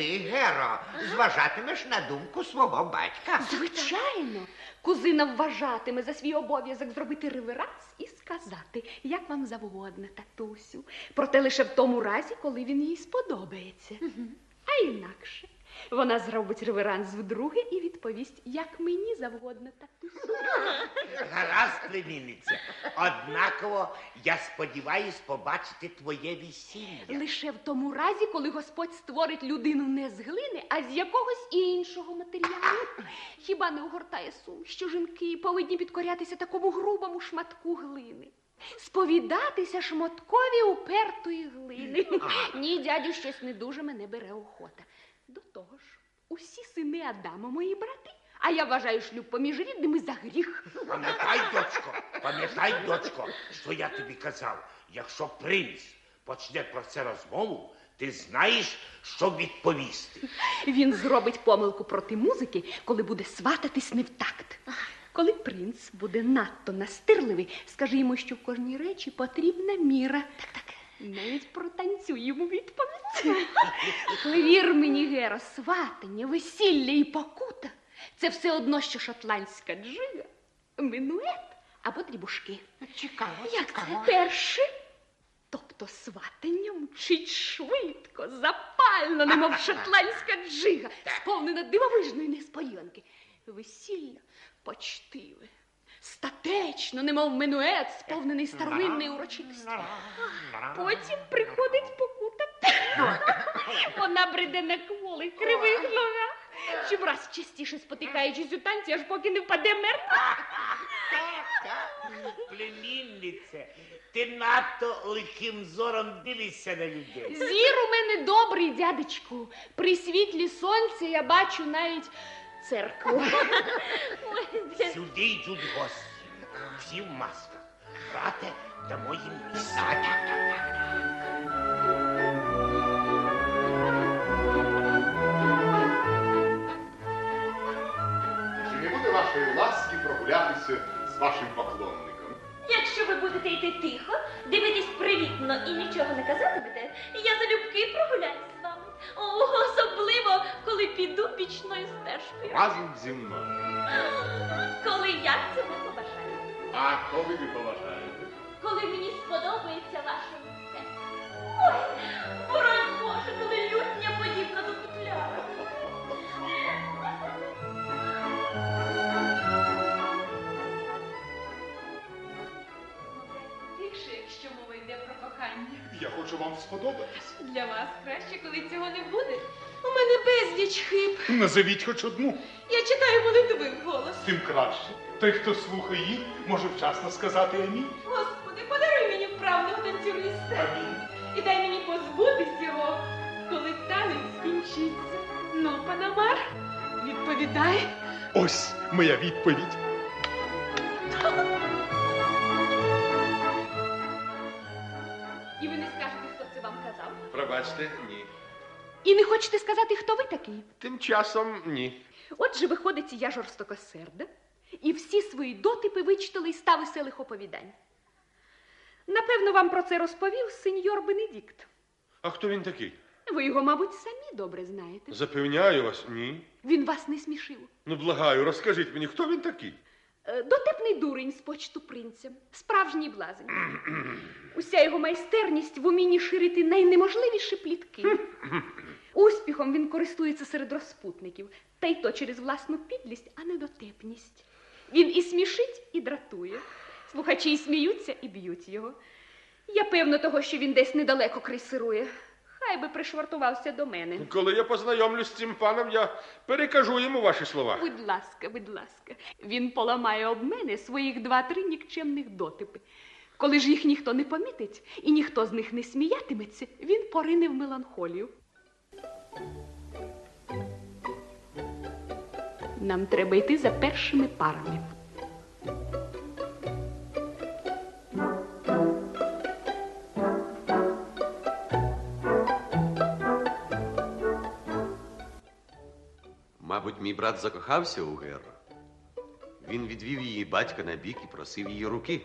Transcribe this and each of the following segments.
ти, Геро, зважатимеш на думку свого батька. Звичайно, кузина вважатиме за свій обов'язок зробити реверанс і сказати, як вам завгодно, татусю. Проте лише в тому разі, коли він їй сподобається. А інакше вона зробить реверанс вдруге і відповість, як мені завгодно, татусю. Гаразд, племінниця. Однаково я сподіваюсь побачити твоє весілля. Лише в тому разі, коли Господь створить людину не з глини, а з якогось іншого матеріалу. Хіба не огортає сум, що жінки повинні підкорятися такому грубому шматку глини? Сповідатися шматкові упертої глини. Ні, дядю, щось не дуже мене бере охота. Того ж, усі сини Адама мої брати, а я вважаю шлюб поміж рідними за гріх. Пам'ятай, дочко, пам'ятай, дочко, що я тобі казав. Якщо принц почне про це розмову, ти знаєш, що відповісти. Він зробить помилку проти музики, коли буде свататись не в такт. Коли принц буде надто настирливий, скажи йому, що в кожній речі потрібна міра. Так, так. Навіть протанцюй йому відповідь. Вір мені, Гера, сватання, весілля і покута це все одно, що шотландська джига, минует або дрібушки. Цікаво, Як це перше? Тобто сватання мчить швидко, запально, немов шотландська джига, сповнена дивовижної несподіванки. Весілля почтиве, статечно, немов минует, сповнений старинної урочистості. Потім приходить покута. Вона бреде на кволих кривих ногах, чимраз частіше спотикаючись у танці, аж поки не впаде мертва. Племіннице, ти надто лихим зором дивишся на людей. Зір у мене добрий, дядечку. При світлі сонця я бачу навіть церкву. Сюди йдуть гості, всі в масках. Брате, дамо їм місце. Чи не буде вашої ласки прогулятися з вашим поклонником? Якщо ви будете йти тихо, дивитись привітно і нічого не казатимете, я залюбки вами. О, особливо, коли піду пічною стежкою. Разом зі мною. Коли я цього побажаю. А коли ви побажаєте? Коли мені сподобається ваше лице. Ой, боронь Боже, коли лютня подібна до футляра. Хочу вам сподобатись. Для вас краще, коли цього не буде. У мене безліч хиб. Назовіть хоч одну, Я читаю молитви вголос. тим краще. Той, хто слухає їх, може вчасно сказати амінь. Господи, подаруй мені вправного танцюриста. Амінь. І дай мені позбутись його, коли танець скінчиться. Ну, Панамар, відповідай. Ось моя відповідь. Пробачте, ні. І не хочете сказати, хто ви такий. Тим часом ні. Отже, виходить, я жорстокосерда, і всі свої дотипи вичитали із ста веселих оповідань. Напевно, вам про це розповів сеньор Бенедикт. А хто він такий? Ви його, мабуть, самі добре знаєте. Запевняю вас, ні. Він вас не смішив. Ну, благаю, розкажіть мені, хто він такий? Е, Дотепний дурень з почту принця, справжній блазень. Уся його майстерність в умінні ширити найнеможливіші плітки. Успіхом він користується серед розпутників, та й то через власну підлість, а не дотепність. Він і смішить, і дратує. Слухачі і сміються, і б'ють його. Я певна того, що він десь недалеко крейсирує. Хай би пришвартувався до мене. Коли я познайомлюсь з цим паном, я перекажу йому ваші слова. Будь ласка, будь ласка, він поламає об мене своїх два-три нікчемних дотипи. Коли ж їх ніхто не помітить і ніхто з них не сміятиметься, він порине в меланхолію. Нам треба йти за першими парами. Мабуть, мій брат закохався у Геру. Він відвів її батька на бік і просив її руки.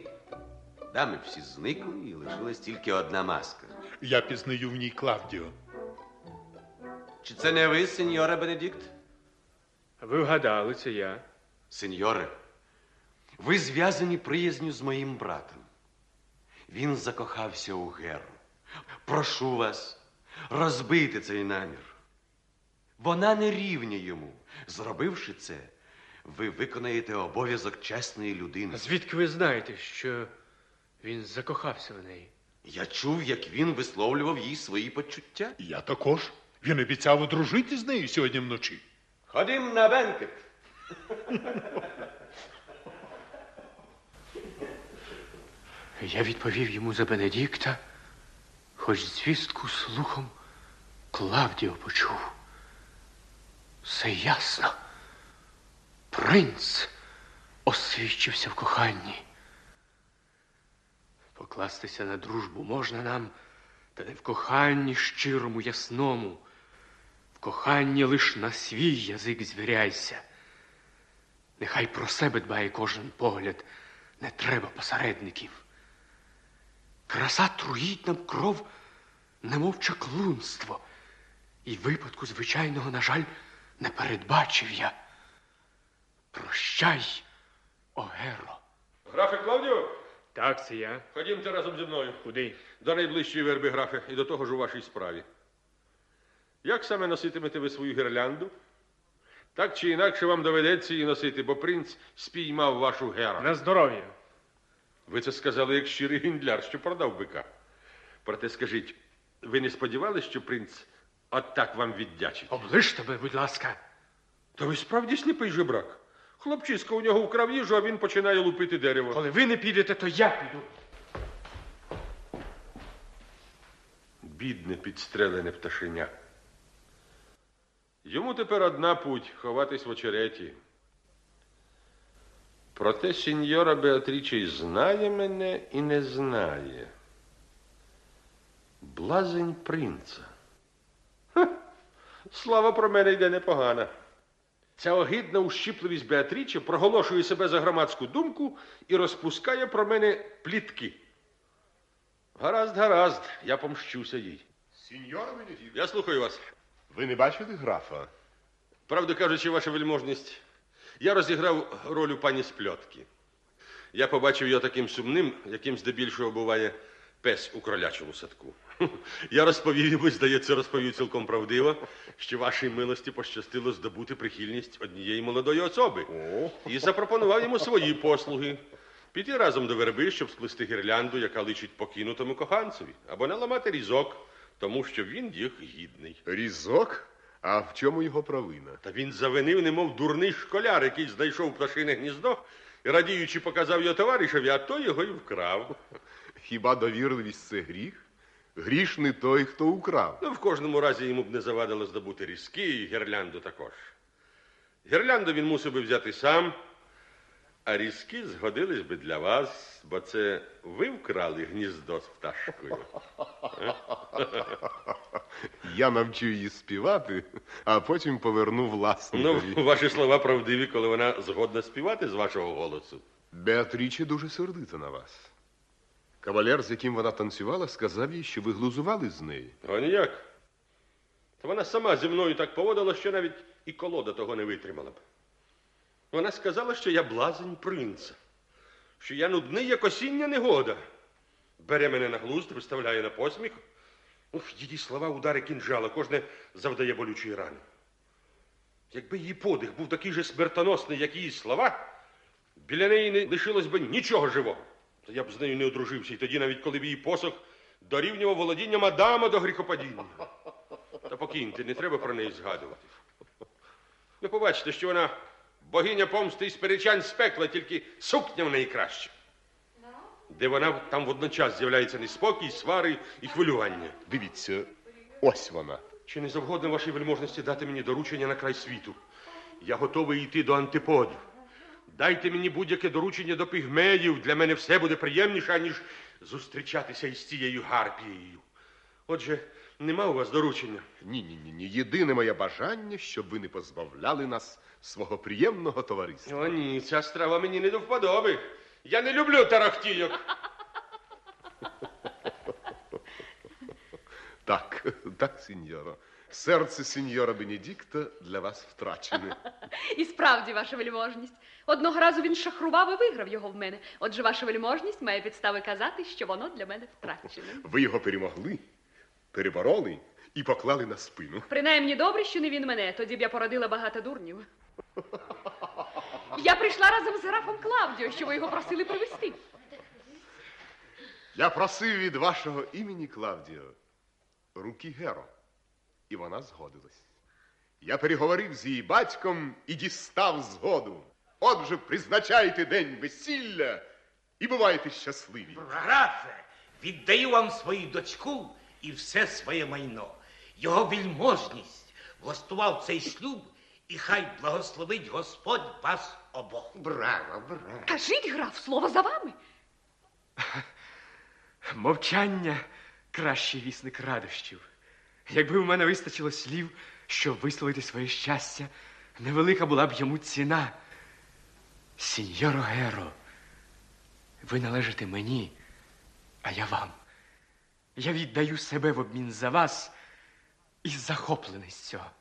Дами всі зникли, і лишилась тільки одна маска. Я пізнаю в ній Клавдіо. Чи це не ви, сеньоре Бенедикт? Ви вгадали, це я. Сеньоре, ви зв'язані приязню з моїм братом. Він закохався у Геру. Прошу вас, розбити цей намір. Вона не рівня йому. Зробивши це, ви виконаєте обов'язок чесної людини. А звідки ви знаєте, що він закохався в неї? Я чув, як він висловлював їй свої почуття. Я також. Він обіцяв одружити з нею сьогодні вночі. Ходім на бенкет. Я відповів йому за Бенедикта, хоч звістку слухом Клавдіо почув. Все ясно. Принц освідчився в коханні. Покластися на дружбу можна нам, та не в коханні щирому, ясному. В коханні лиш на свій язик звіряйся. Нехай про себе дбає кожен погляд, не треба посередників. Краса труїть нам кров, немов чаклунство. І випадку звичайного, на жаль, не передбачив я. Прощай, Огеро. Графе Клавдіо? Так, це я. Ходімте разом зі мною. Куди? До найближчої верби графе і до того ж у вашій справі. Як саме носитимете ви свою гірлянду? Так чи інакше вам доведеться її носити, бо принц спіймав вашу геру. На здоров'я. Ви це сказали як щирий гіндляр, що продав бика. Проте скажіть, ви не сподівалися, що принц от так вам віддячить? Оближ тебе, будь ласка. Та ви справді сліпий жебрак. Хлопчиська у нього вкрав їжу, а він починає лупити дерево. Коли ви не підете, то я піду. Бідне підстрелене пташеня. Йому тепер одна путь ховатись в очереті. Проте сеньора Беатріче й знає мене і не знає. Блазень принца. Слава про мене йде непогана. Ця огидна ущіпливість Беатріче проголошує себе за громадську думку і розпускає про мене плітки. Гаразд, гаразд, я помщуся їй. Сіньора Бенедикт, Я слухаю вас. ви не бачите графа? Правду кажучи, ваша вельможність, я розіграв роль у пані Спльотки. Я побачив його таким сумним, яким здебільшого буває пес у кролячому садку. Я розповів йому, здається, розповів цілком правдиво, що вашій милості пощастило здобути прихильність однієї молодої особи. І запропонував йому свої послуги. Піти разом до верби, щоб сплести гірлянду, яка личить покинутому коханцеві, або наламати різок, тому що він їх гідний. Різок? А в чому його провина? Та він завинив, немов дурний школяр, який знайшов пташине гніздо і радіючи показав його товаришеві, а той його й вкрав. Хіба довірливість це гріх? Гріш не той, хто украв. Ну, в кожному разі йому б не завадило здобути різки і гірлянду також. Гірлянду він мусив би взяти сам, а різки згодились би для вас, бо це ви вкрали гніздо з пташкою. Я навчу її співати, а потім поверну Ну, ваші слова правдиві, коли вона згодна співати з вашого голосу. Беатріче дуже сердита на вас. Кавалер, з яким вона танцювала, сказав їй, що ви глузували з неї. А ніяк. Та вона сама зі мною так поводила, що навіть і колода того не витримала б. Вона сказала, що я блазень принца, що я нудний, як осіння негода. Бере мене на глузд, виставляє на посміх. Ух, її слова удари кінжала, кожне завдає болючої рани. Якби її подих був такий же смертоносний, як її слова, біля неї не лишилось би нічого живого. То я б з нею не одружився, і тоді, навіть коли б її посох дорівнював володінням Адама до гріхопадіння. Та покиньте, не треба про неї згадувати. Ви побачите, що вона богиня помсти і сперечань з пекла, тільки сукня в неї краще. Де вона, там водночас з'являється неспокій, свари і хвилювання. Дивіться, ось вона. Чи не завгодно вашій вельможності дати мені доручення на край світу? Я готовий йти до антиподів. Дайте мені будь-яке доручення до пігмеїв. Для мене все буде приємніше, аніж зустрічатися із цією гарпією. Отже, нема у вас доручення. Ні, ні, ні, ні. Єдине моє бажання, щоб ви не позбавляли нас свого приємного товариства. О, ні, ця страва мені не до вподоби. Я не люблю тарахтійок. Так, так, сеньоро. Серце сеньора Бенедикта для вас втрачене. І справді, ваша вельможність. Одного разу він шахрував і виграв його в мене. Отже, ваша вельможність має підстави казати, що воно для мене втрачене. Ви його перемогли, перебороли і поклали на спину. Принаймні добре, що не він мене, тоді б я породила багато дурнів. Я прийшла разом з графом Клавдіо, що ви його просили привезти. Я просив від вашого імені Клавдіо руки Геро, і вона згодилась. Я переговорив з її батьком і дістав згоду. Отже, призначайте день весілля і бувайте щасливі. Графе, віддаю вам свою дочку і все своє майно. Його вільможність влаштував цей шлюб, і хай благословить Господь вас обох. Браво, браво. Кажіть, граф, слово за вами. Мовчання кращий вісник радощів. Якби в мене вистачило слів, щоб висловити своє щастя, невелика була б йому ціна. Сіньоро Геро, ви належите мені, а я вам. Я віддаю себе в обмін за вас і захоплений з цього.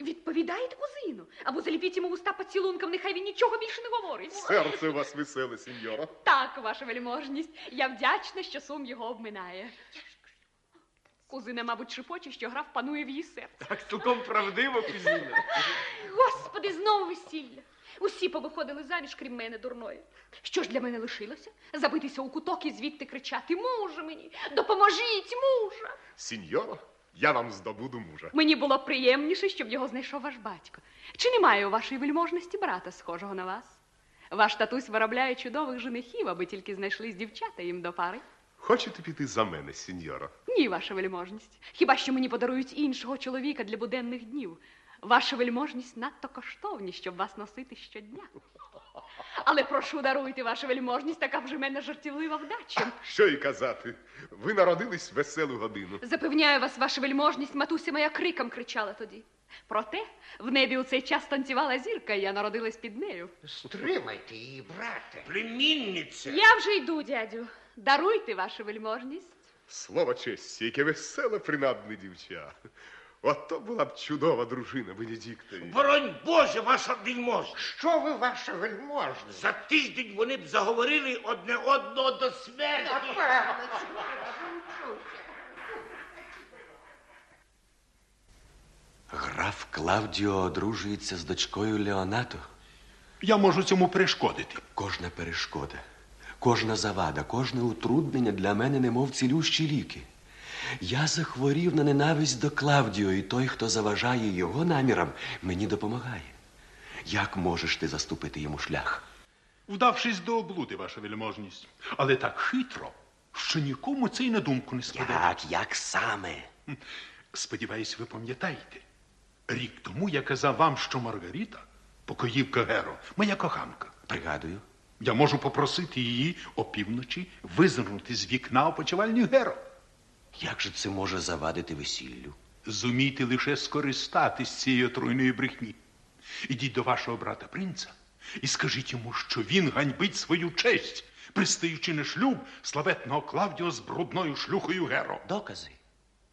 Відповідаєте кузину, або заліпіть йому уста поцілунком, нехай він нічого більше не говорить. Серце у вас веселе, сеньора. Так, ваша вельможність, я вдячна, що сум його обминає. Кузина, мабуть, шепоче, що граф панує в її серці. Так цілком правдиво, кузіна. Господи, знову весілля. Усі повиходили заміж, крім мене, дурної. Що ж для мене лишилося? Забитися у куток і звідти кричати Муже мені, допоможіть, мужа. Сеньора, я вам здобуду мужа. Мені було б приємніше, щоб його знайшов ваш батько. Чи немає у вашої вельможності брата, схожого на вас? Ваш татусь виробляє чудових женихів, аби тільки знайшлись дівчата їм до пари. Хочете піти за мене, сеньора? Ні, ваша вельможність. Хіба що мені подарують іншого чоловіка для буденних днів. Ваша вельможність надто коштовні, щоб вас носити щодня. Але прошу даруйте, ваша вельможність, така вже мене жартівлива вдача. Що й казати? Ви народились в веселу годину. Запевняю вас, ваша вельможність, матуся моя криком кричала тоді. Проте в небі у цей час танцювала зірка, і я народилась під нею. Стримайте її, брате. Племінниця. Я вже йду, дядю. Даруйте вашу вельможність. Слово честі, яке веселе принадне дівча. Ото була б чудова дружина Бенедіктові. Боронь Боже, ваша вільможність. Що ви, ваша вельможність? За тиждень вони б заговорили одне одного до смерті. Напевно, Граф Клавдіо одружується з дочкою Леонато. Я можу цьому перешкодити. Кожна перешкода, кожна завада, кожне утруднення для мене немов цілющі ліки. Я захворів на ненависть до Клавдіо, і той, хто заважає його намірам, мені допомагає. Як можеш ти заступити йому шлях? Вдавшись до облуди, ваша вельможність. Але так хитро, що нікому це й на думку не спаде. Як, як саме? Сподіваюсь, ви пам'ятаєте. Рік тому я казав вам, що Маргарита, покоївка Геро, моя коханка. Пригадую. Я можу попросити її опівночі визирнути з вікна опочивальні Геро. Як же це може завадити весіллю? Зумійте лише скористатись цієї отруйної брехні. Ідіть до вашого брата принца і скажіть йому, що він ганьбить свою честь, пристаючи на шлюб славетного Клавдіо з брудною шлюхою Геро. Докази.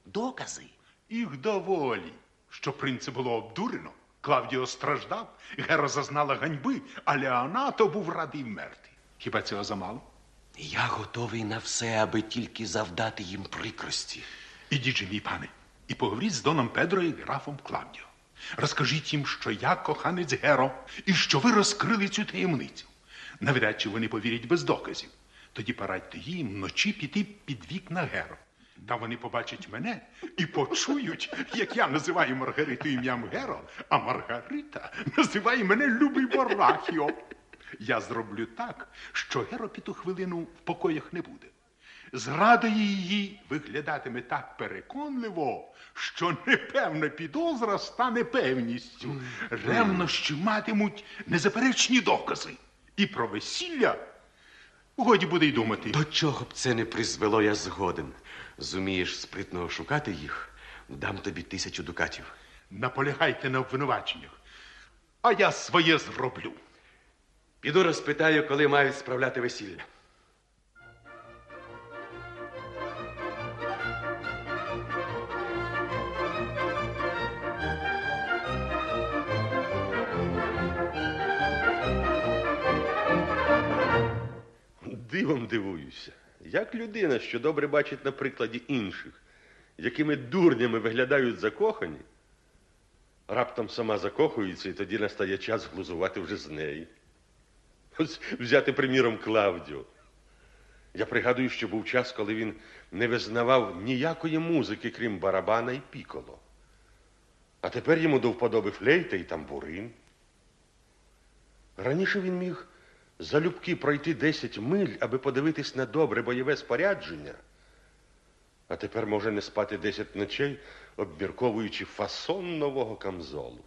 Докази. Їх доволі, що принце було обдурено. Клавдіо страждав, Гера зазнала ганьби, а Леонато був радий вмерти. Хіба цього замало? Я готовий на все, аби тільки завдати їм прикрості. Ідіть же, мій пане, і поговоріть з доном Педро і графом Клавдіо. Розкажіть їм, що я коханець Геро, і що ви розкрили цю таємницю. Навряд чи вони повірять без доказів. Тоді порадьте їм вночі піти під вікна Геро. Там вони побачать мене і почують, як я називаю Маргариту ім'ям Геро, а Маргарита називає мене Любий Борахіо. Я зроблю так, що Геро під ту хвилину в покоях не буде. Зрада її виглядатиме так переконливо, що непевна підозра стане певністю. Ревнощі матимуть незаперечні докази. І про весілля годі буде й думати. До чого б це не призвело, я згоден зумієш спритно шукати їх, дам тобі тисячу дукатів. Наполягайте на обвинуваченнях, а я своє зроблю. Піду розпитаю, коли мають справляти весілля. Дивом дивуюся. Як людина, що добре бачить на прикладі інших, якими дурнями виглядають закохані, раптом сама закохується, і тоді настає час глузувати вже з неї. Ось взяти, приміром, Клавдіо. Я пригадую, що був час, коли він не визнавав ніякої музики, крім барабана і піколо. А тепер йому до вподоби флейта і тамбурин. Раніше він міг залюбки пройти 10 миль, аби подивитись на добре бойове спорядження, а тепер може не спати 10 ночей, обмірковуючи фасон нового камзолу.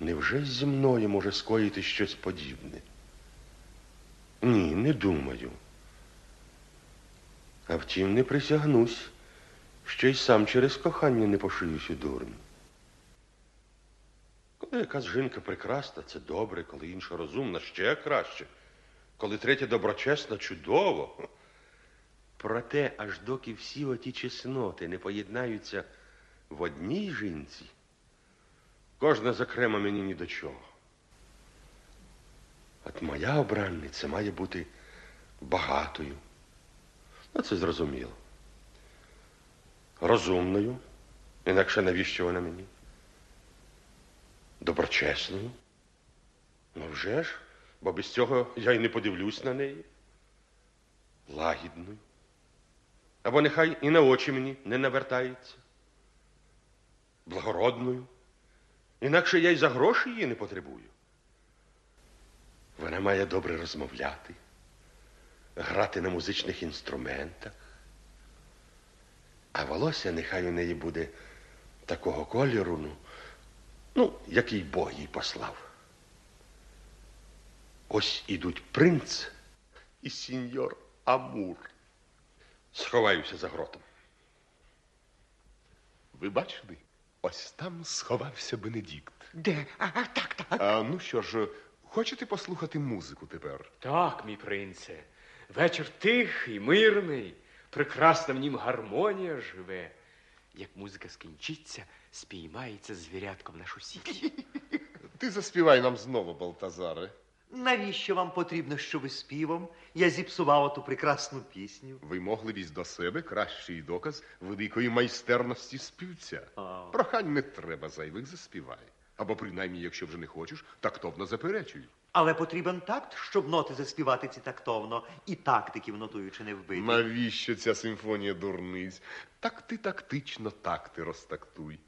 Невже зі мною може скоїти щось подібне? Ні, не думаю. А втім, не присягнусь, що й сам через кохання не пошиюсь у дурню. Коли якась жінка прекрасна, це добре, коли інша розумна, ще краще. Коли третя доброчесна, чудово. Проте, аж доки всі оті чесноти не поєднаються в одній жінці, кожна зокрема мені ні до чого. От моя обранниця має бути багатою. Ну, це зрозуміло. Розумною. Інакше навіщо вона мені? Доброчесною. Ну вже ж, бо без цього я й не подивлюсь на неї. Лагідною. Або нехай і на очі мені не навертається. Благородною. Інакше я й за гроші її не потребую. Вона має добре розмовляти, грати на музичних інструментах. А волосся нехай у неї буде такого кольору, ну, ну, який Бог їй послав. Ось ідуть принц і сіньор Амур. Сховаюся за гротом. Ви бачили? Ось там сховався Бенедикт. Де? А, а, так, так. А ну що ж, хочете послухати музику тепер? Так, мій принце, вечір тихий, мирний, прекрасна в нім гармонія живе. Як музика скінчиться, спіймається звірятком нашу сіть. Ти заспівай нам знову, Балтазаре. Навіщо вам потрібно, що ви співом я зіпсував оту прекрасну пісню? Вимогливість до себе кращий доказ великої майстерності співця. А. Прохань не треба зайвих заспівай. Або принаймні, якщо вже не хочеш, тактовно заперечуй. Але потрібен такт, щоб ноти заспівати ці тактовно, і тактиків нотуючи не вбити. Навіщо ця симфонія дурниць? Так ти тактично такти розтактуй.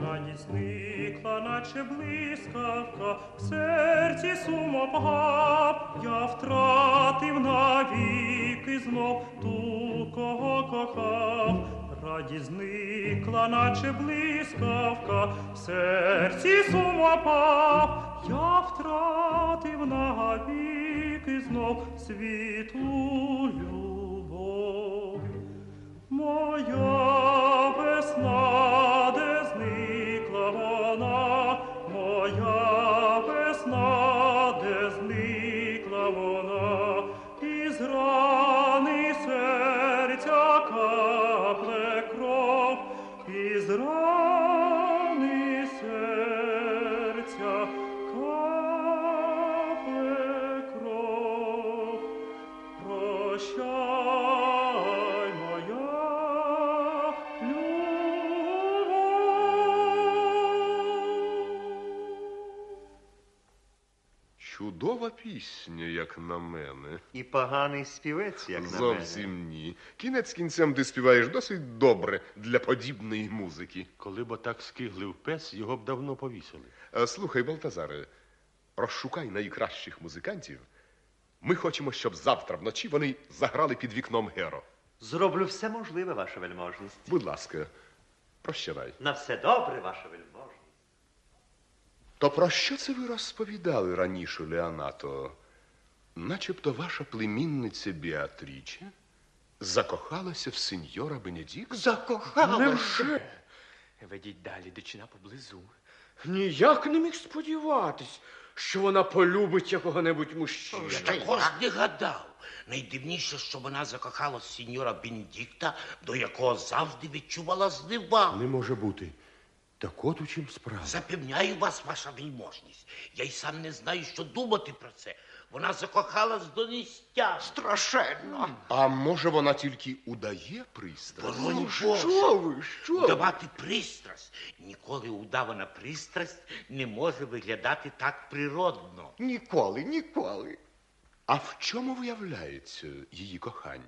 Радість зникла, наче блискавка, в серці сумопав, я втратив навіки знов ту, кого кохав. Радість зникла, наче блискавка, в серці сумопав, я втратив навіки знов світлу любов. Моя весна, із рани пісня, як на мене. І поганий співець, як на мене. Зовсім ні. Кінець кінцем ти співаєш досить добре для подібної музики. Коли б так скиглив пес, його б давно повісили. Е, Слухай, Балтазаре, розшукай найкращих музикантів. Ми хочемо, щоб завтра вночі вони заграли під вікном Геро. Зроблю все можливе, ваша вельможність. Будь ласка, прощавай. На все добре, ваша вельможність. То про що це ви розповідали раніше, Леонато? Начебто ваша племінниця Біатріче закохалася в сеньора Бенедикта? Закохалася. Ведіть далі, дичина поблизу. Ніяк не міг сподіватись, що вона полюбить якого-небудь мужчину. Я також не гадав. Найдивніше, що вона закохала сеньора Бенедикта, до якого завжди відчувала зневагу. Не може бути. Так от у чим справа. Запевняю вас, ваша вельможність. Я й сам не знаю, що думати про це. Вона закохалась до нестя. Страшенно. А може вона тільки удає пристрасть? Ну, Боже. що ви, що ви? Удавати пристрасть. Ніколи удавана пристрасть не може виглядати так природно. Ніколи, ніколи. А в чому виявляється її кохання?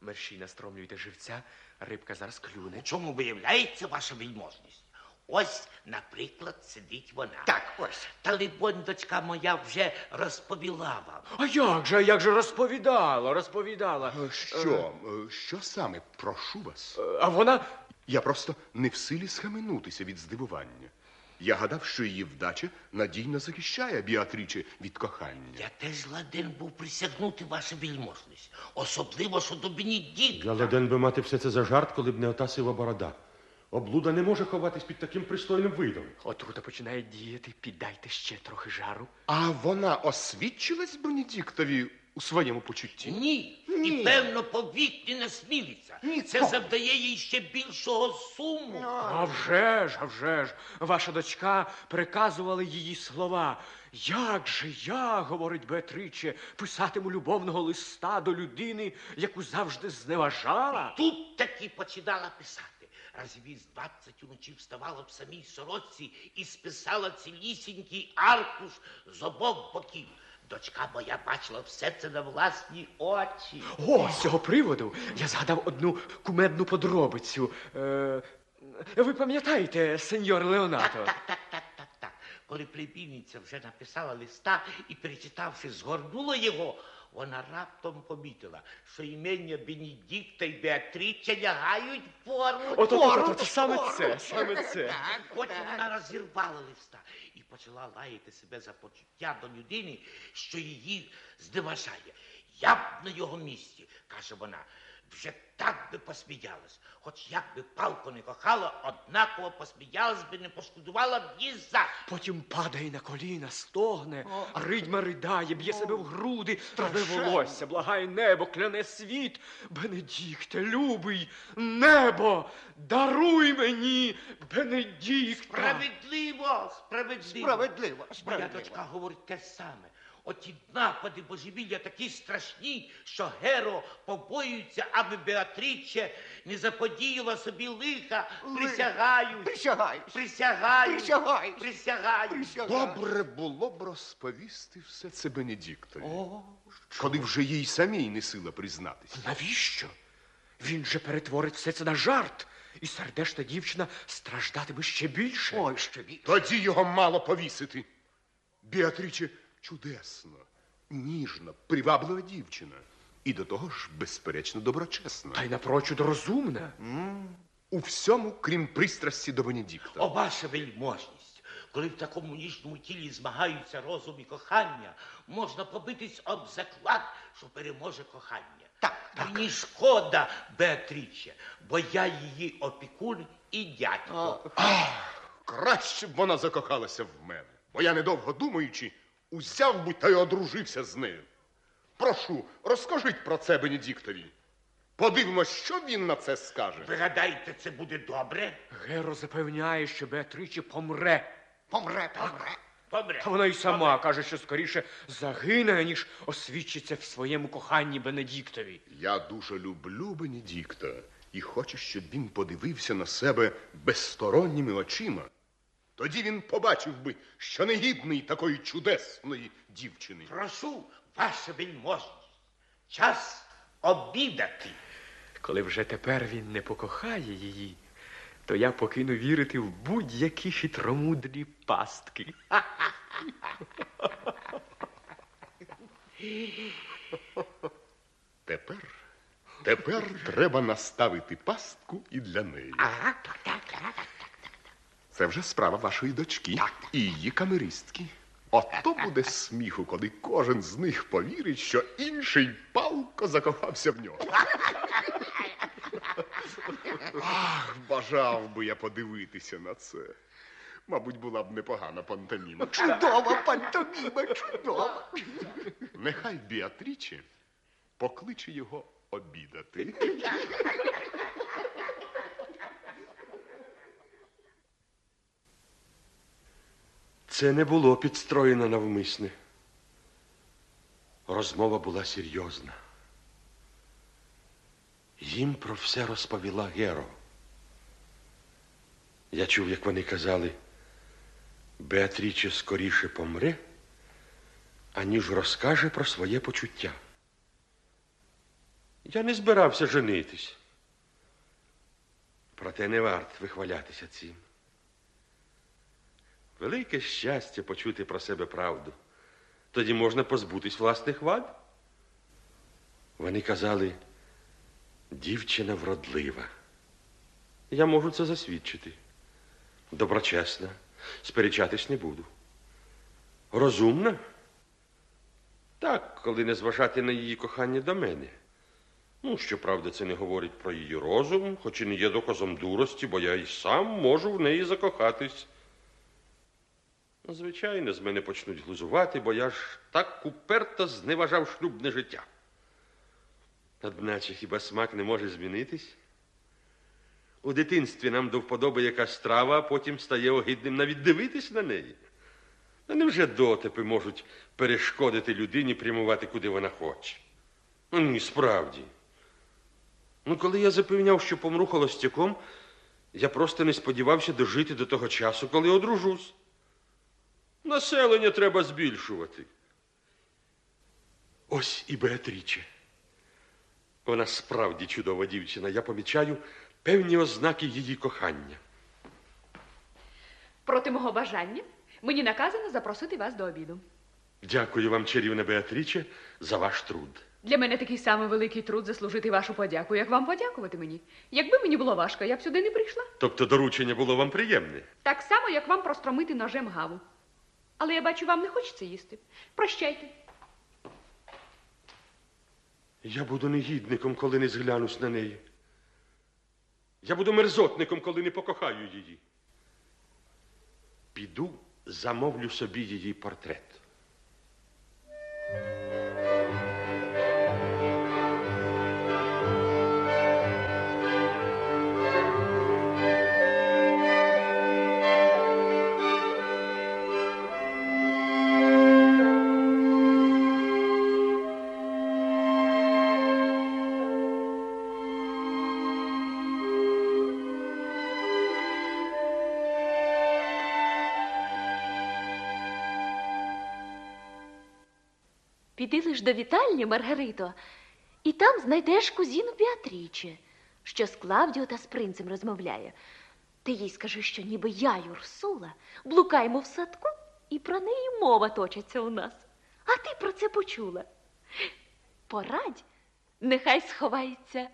Мерщій настромлюйте живця, рибка зараз клюне. У чому виявляється ваша вельможність? Ось, наприклад, сидить вона. Так, ось. Та либонь, дочка моя вже розповіла вам. А як же, а як же розповідала, розповідала. Що? Е, Що саме? Прошу вас. Е, А вона. Я просто не в силі схаменутися від здивування. Я гадав, що її вдача надійно захищає Біатріче від кохання. Я теж ладен був присягнути ваша вельможність. Особливо щодо Бенедикта. Я ладен би мати все це за жарт, коли б не ота сива борода. Облуда не може ховатись під таким пристойним видом. Отрута починає діяти, піддайте ще трохи жару. А вона освідчилась Бенедиктові у своєму почутті? Ні, і певно повік не насмілиться. Це завдає їй ще більшого суму. А вже ж, а вже ж, ваша дочка приказувала її слова. Як же я, говорить Беатриче, писатиму любовного листа до людини, яку завжди зневажала? Тут таки починала писати. Разів із двадцять уночі вставала в самій сорочці і списала цілісінький аркуш з обох боків. Дочка моя бачила все це на власні очі. О, з цього приводу я згадав одну кумедну подробицю. Е, ви пам'ятаєте, сеньор Леонато? Так, так, так, так, так. Коли племінниця вже написала листа і, перечитавши, згорнула його, вона раптом помітила, що імення Бенедикта і Беатріча лягають поруч. От, от, от, от, саме це, саме це. Потім вона розірвала листа і почала лаяти себе за почуття до людини, що її зневажає. Я б на його місці, каже вона, вже так би посміялась. Хоч як би палку не кохала, однаково посміялась би, не пошкодувала б ні за. Потім падає на коліна, стогне, а ридьма ридає, б'є себе в груди, рве волосся, благає небо, кляне світ. Бенедікте, любий, небо, даруй мені, Бенедікта. Справедливо, справедливо. Справедливо, Моя дочка говорить те саме. Оті напади божевілля такі страшні, що Геро побоюється, аби Беатріче не заподіяла собі лиха. Присягаю. Присягаюсь. Присягаю. Присягаю. Присягаю. Добре було б розповісти все це Бенедиктові. Коли вже їй самій не сила признатися. Навіщо? Він же перетворить все це на жарт, і сердешна дівчина страждатиме ще більше. Ой, ще більше. Тоді його мало повісити. Біатріче чудесна, ніжна, приваблива дівчина. І до того ж, безперечно, доброчесна. Та й напрочуд розумна. У всьому, крім пристрасті до Бенедикта. О, ваша вельможність, коли в такому ніжному тілі змагаються розум і кохання, можна побитись об заклад, що переможе кохання. Так, Мені шкода, Беатріче, бо я її опікун і дядько. Краще б вона закохалася в мене, бо я, недовго думаючи, узяв би та й одружився з нею. Прошу, розкажіть про це Бенедиктові. Подивимось, що він на це скаже. Ви гадаєте, це буде добре? Геро запевняє, що Беатриче помре. Помре, помре. Добре. Та вона й сама каже, що скоріше загине, ніж освідчиться в своєму коханні Бенедіктові. Я дуже люблю Бенедикта і хочу, щоб він подивився на себе безсторонніми очима. Тоді він побачив би, що негідний такої чудесної дівчини. Прошу, ваша вельможність, час обідати. Коли вже тепер він не покохає її, то я покину вірити в будь-які хитромудрі пастки. Тепер, тепер треба наставити пастку і для неї. Ага, так. Це вже справа вашої дочки і її камеристки. Ото буде сміху, коли кожен з них повірить, що інший палко закохався в нього. Ах, бажав би я подивитися на це. Мабуть, була б непогана пантоміма. Чудова пантоміма, чудова. Нехай Біатріче покличе його обідати. Це не було підстроєно навмисне. Розмова була серйозна. Їм про все розповіла Геро. Я чув, як вони казали, Беатріче скоріше помре, аніж розкаже про своє почуття. Я не збирався женитись. Проте не варт вихвалятися цим. Велике щастя почути про себе правду. Тоді можна позбутись власних вад. Вони казали, дівчина вродлива. Я можу це засвідчити. Доброчесна, сперечатись не буду. Розумна? Так, коли не зважати на її кохання до мене. Ну, щоправда, це не говорить про її розум, хоч і не є доказом дурості, бо я й сам можу в неї закохатись. Звичайно, з мене почнуть глузувати, бо я ж так уперто зневажав шлюбне життя. Одначе хіба смак не може змінитись? У дитинстві нам до вподоби якась страва, а потім стає огидним навіть дивитись на неї. А невже дотипи можуть перешкодити людині прямувати, куди вона хоче? Ну, ні, справді. Ну, коли я запевняв, що помру холостяком, я просто не сподівався дожити до того часу, коли одружусь. Населення треба збільшувати. Ось і Беатріче. Вона справді чудова дівчина. Я помічаю певні ознаки її кохання. Проти мого бажання мені наказано запросити вас до обіду. Дякую вам, чарівна Беатріче, за ваш труд. Для мене такий самий великий труд заслужити вашу подяку, як вам подякувати мені. Якби мені було важко, я б сюди не прийшла. Тобто доручення було вам приємне. Так само, як вам простромити ножем гаву. Але я бачу, вам не хочеться їсти. Прощайте. Я буду негідником, коли не зглянусь на неї. Я буду мерзотником, коли не покохаю її. Піду, замовлю собі її портрет. До вітальні, Маргарито, і там знайдеш кузіну Біатріче, що з Клавдіо та з принцем розмовляє. Ти їй скажи, що ніби я, Юрсула, блукаємо в садку, і про неї мова точиться у нас. А ти про це почула. Порадь, нехай сховається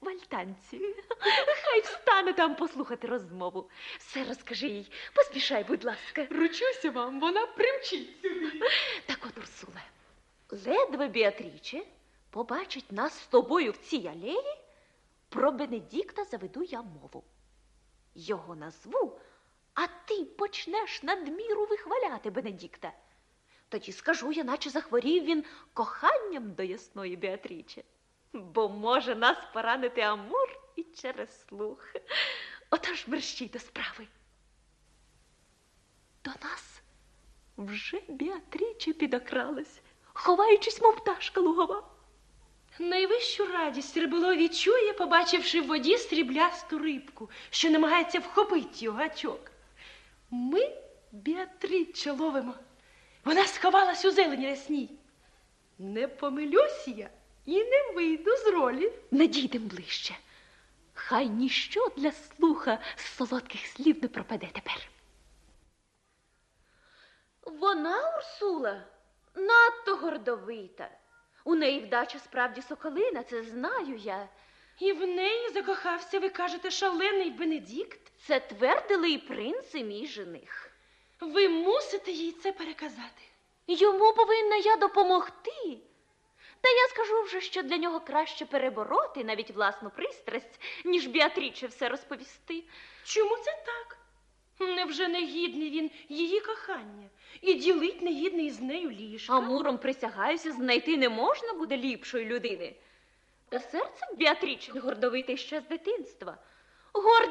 в альтанці. Хай встане там послухати розмову. Все розкажи їй, поспішай, будь ласка. Ручуся вам, вона примчить сюди. Так от, Урсуле, ледве Біатріче побачить нас з тобою в цій алеї, про Бенедікта заведу я мову. Його назву, а ти почнеш надміру вихваляти Бенедікта. Тоді скажу я, наче захворів він коханням до ясної Біатріче, бо може нас поранити Амур і через слух. Отож мерщій до справи. До нас вже Біатріче підокралась, ховаючись, мов пташка лугова. Найвищу радість риболов відчує, побачивши в воді сріблясту рибку, що намагається вхопити його гачок. Ми Біатріче ловимо. Вона сховалась у зелені рясній. Не помилюсь я і не вийду з ролі. Надійдем ближче. Хай ніщо для слуха з солодких слів не пропаде тепер. Вона, Урсула, надто гордовита. У неї вдача справді соколина, це знаю я. І в неї закохався, ви кажете, шалений Бенедікт. Це твердили і принц, і мій жених. Ви мусите їй це переказати. Йому повинна я допомогти. Та я скажу вже, що для нього краще перебороти навіть власну пристрасть, ніж Біатріче все розповісти. Чому це так? Невже не гідний він її кохання і ділить негідний з нею ліжка. Амуром присягаюся, знайти не можна буде ліпшої людини. Та серце Біатріче гордовите ще з дитинства. Горді